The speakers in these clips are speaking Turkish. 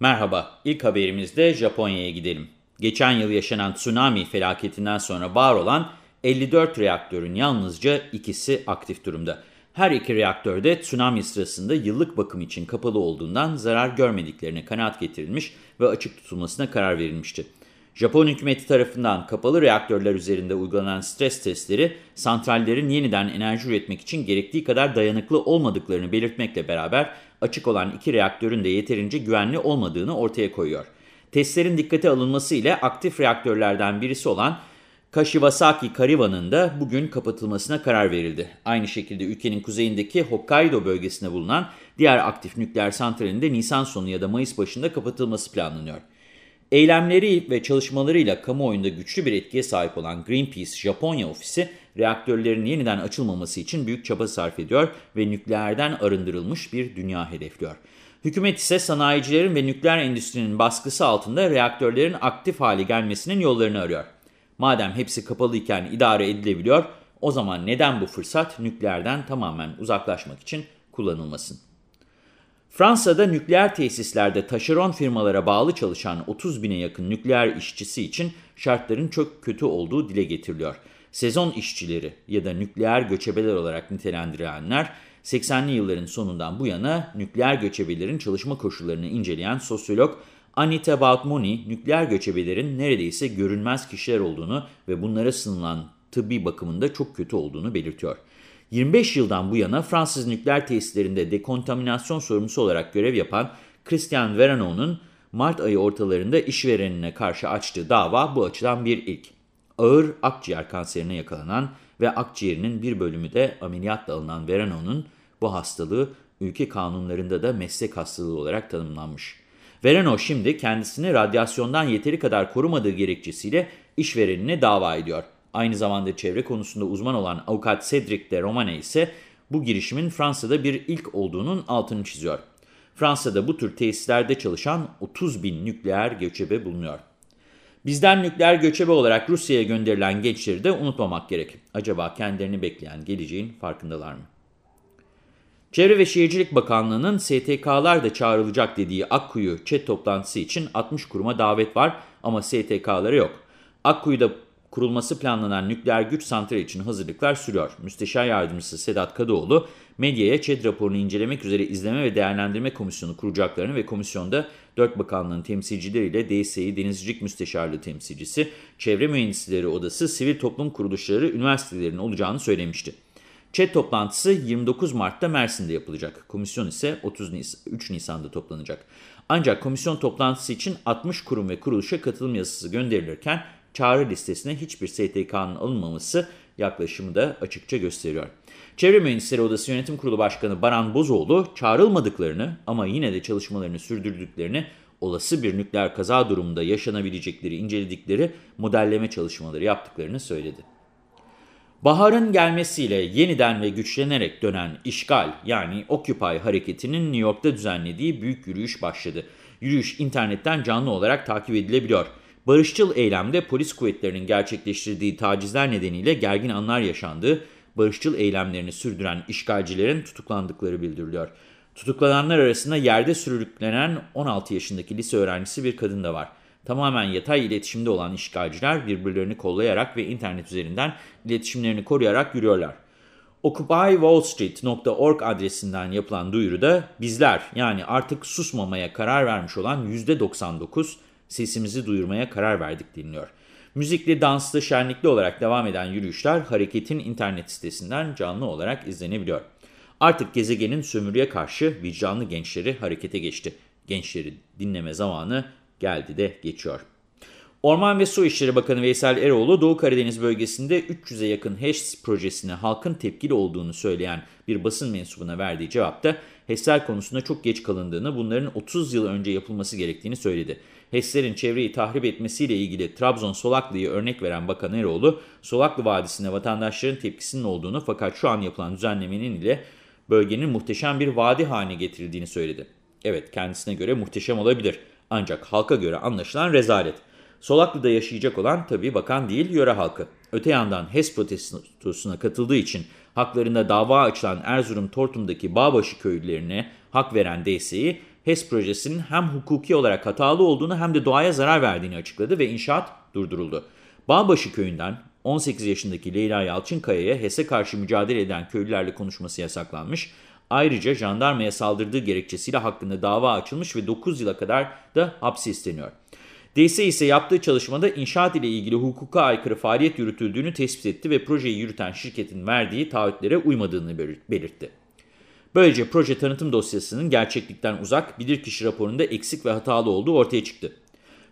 Merhaba, ilk haberimizde Japonya'ya gidelim. Geçen yıl yaşanan tsunami felaketinden sonra var olan 54 reaktörün yalnızca ikisi aktif durumda. Her iki reaktörde tsunami sırasında yıllık bakım için kapalı olduğundan zarar görmediklerine kanaat getirilmiş ve açık tutulmasına karar verilmişti. Japon hükümeti tarafından kapalı reaktörler üzerinde uygulanan stres testleri, santrallerin yeniden enerji üretmek için gerektiği kadar dayanıklı olmadıklarını belirtmekle beraber açık olan iki reaktörün de yeterince güvenli olmadığını ortaya koyuyor. Testlerin dikkate alınması ile aktif reaktörlerden birisi olan Kashiwazaki Kariwa'nın da bugün kapatılmasına karar verildi. Aynı şekilde ülkenin kuzeyindeki Hokkaido bölgesinde bulunan diğer aktif nükleer santralin de Nisan sonu ya da Mayıs başında kapatılması planlanıyor. Eylemleri ve çalışmalarıyla kamuoyunda güçlü bir etkiye sahip olan Greenpeace Japonya ofisi, reaktörlerin yeniden açılmaması için büyük çaba sarf ediyor ve nükleerden arındırılmış bir dünya hedefliyor. Hükümet ise sanayicilerin ve nükleer endüstrinin baskısı altında reaktörlerin aktif hale gelmesinin yollarını arıyor. Madem hepsi kapalı iken idare edilebiliyor, o zaman neden bu fırsat nükleerden tamamen uzaklaşmak için kullanılmasın? Fransa'da nükleer tesislerde taşeron firmalara bağlı çalışan 30 bine yakın nükleer işçisi için şartların çok kötü olduğu dile getiriliyor. Sezon işçileri ya da nükleer göçebeler olarak nitelendirilenler 80'li yılların sonundan bu yana nükleer göçebelerin çalışma koşullarını inceleyen sosyolog Anita Baltmoni, nükleer göçebelerin neredeyse görünmez kişiler olduğunu ve bunlara sınılan tıbbi bakımında çok kötü olduğunu belirtiyor. 25 yıldan bu yana Fransız nükleer tesislerinde dekontaminasyon sorumlusu olarak görev yapan Christian Veranon'un Mart ayı ortalarında işverenine karşı açtığı dava bu açıdan bir ilk. Ağır akciğer kanserine yakalanan ve akciğerinin bir bölümü de ameliyatla alınan Veranon'un bu hastalığı ülke kanunlarında da meslek hastalığı olarak tanımlanmış. Verano şimdi kendisini radyasyondan yeteri kadar korumadığı gerekçesiyle işverenine dava ediyor. Aynı zamanda çevre konusunda uzman olan avukat Cedric de Romane ise bu girişimin Fransa'da bir ilk olduğunun altını çiziyor. Fransa'da bu tür tesislerde çalışan 30 bin nükleer göçebe bulunuyor. Bizden nükleer göçebe olarak Rusya'ya gönderilen gençleri de unutmamak gerek. Acaba kendilerini bekleyen geleceğin farkındalar mı? Çevre ve Şehircilik Bakanlığı'nın STK'lar da çağrılacak dediği Akkuyu chat toplantısı için 60 kuruma davet var ama STK'ları yok. Akkuyu'da kurulması planlanan nükleer güç santrali için hazırlıklar sürüyor. Müsteşar Yardımcısı Sedat Kadıoğlu, medyaya ÇED raporunu incelemek üzere izleme ve değerlendirme komisyonu kuracaklarını ve komisyonda 4 bakanlığın temsilcileriyle DSİ Denizcilik Müsteşarlığı temsilcisi, Çevre Mühendisleri Odası, sivil toplum kuruluşları, üniversitelerin olacağını söylemişti. ÇED toplantısı 29 Mart'ta Mersin'de yapılacak. Komisyon ise 33 Nisan'da toplanacak. Ancak komisyon toplantısı için 60 kurum ve kuruluşa katılım yazısı gönderilirken çağrı listesine hiçbir STK'nın alınmaması yaklaşımı da açıkça gösteriyor. Çevre Mühendisleri Odası Yönetim Kurulu Başkanı Baran Bozoğlu çağrılmadıklarını ama yine de çalışmalarını sürdürdüklerini, olası bir nükleer kaza durumunda yaşanabilecekleri inceledikleri modelleme çalışmaları yaptıklarını söyledi. Baharın gelmesiyle yeniden ve güçlenerek dönen işgal yani Occupy hareketinin New York'ta düzenlediği büyük yürüyüş başladı. Yürüyüş internetten canlı olarak takip edilebiliyor. Barışçıl eylemde polis kuvvetlerinin gerçekleştirdiği tacizler nedeniyle gergin anlar yaşandığı, barışçıl eylemlerini sürdüren işgalcilerin tutuklandıkları bildiriliyor. Tutuklananlar arasında yerde sürüklenen 16 yaşındaki lise öğrencisi bir kadın da var. Tamamen yatay iletişimde olan işgalciler birbirlerini kollayarak ve internet üzerinden iletişimlerini koruyarak yürüyorlar. OccupyWallStreet.org adresinden yapılan duyuruda bizler yani artık susmamaya karar vermiş olan %99 sesimizi duyurmaya karar verdik dinliyor. Müzikli, danslı, şenlikli olarak devam eden yürüyüşler hareketin internet sitesinden canlı olarak izlenebiliyor. Artık gezegenin sömürüye karşı vicdanlı gençleri harekete geçti. Gençleri dinleme zamanı geldi de geçiyor. Orman ve Su İşleri Bakanı Veysel Eroğlu, Doğu Karadeniz bölgesinde 300'e yakın HES projesine halkın tepkili olduğunu söyleyen bir basın mensubuna verdiği cevapta HES'ler konusunda çok geç kalındığını, bunların 30 yıl önce yapılması gerektiğini söyledi. HES'lerin çevreyi tahrip etmesiyle ilgili Trabzon Solaklı'yı örnek veren Bakan Eroğlu, Solaklı Vadisi'ne vatandaşların tepkisinin olduğunu fakat şu an yapılan düzenlemenin ile bölgenin muhteşem bir vadi haline getirildiğini söyledi. Evet kendisine göre muhteşem olabilir ancak halka göre anlaşılan rezalet. Solaklı'da yaşayacak olan tabii bakan değil yöre halkı. Öte yandan HES protestosuna katıldığı için haklarında dava açılan Erzurum Tortum'daki Bağbaşı köylülerine hak veren DSİ, HES projesinin hem hukuki olarak hatalı olduğunu hem de doğaya zarar verdiğini açıkladı ve inşaat durduruldu. Bağbaşı köyünden 18 yaşındaki Leyla Yalçınkaya'ya HES'e karşı mücadele eden köylülerle konuşması yasaklanmış. Ayrıca jandarmaya saldırdığı gerekçesiyle hakkında dava açılmış ve 9 yıla kadar da hapsi isteniyor. DS ise yaptığı çalışmada inşaat ile ilgili hukuka aykırı faaliyet yürütüldüğünü tespit etti ve projeyi yürüten şirketin verdiği taahhütlere uymadığını belirtti. Böylece proje tanıtım dosyasının gerçeklikten uzak, bilirkişi raporunda eksik ve hatalı olduğu ortaya çıktı.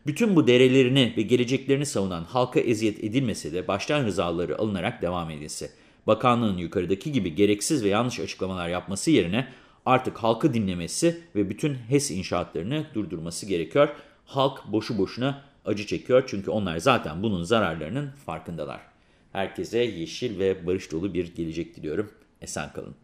Bütün bu derelerini ve geleceklerini savunan halka eziyet edilmese de baştan rızaları alınarak devam edilse. Bakanlığın yukarıdaki gibi gereksiz ve yanlış açıklamalar yapması yerine artık halkı dinlemesi ve bütün HES inşaatlarını durdurması gerekiyor. Halk boşu boşuna acı çekiyor çünkü onlar zaten bunun zararlarının farkındalar. Herkese yeşil ve barış dolu bir gelecek diliyorum. Esen kalın.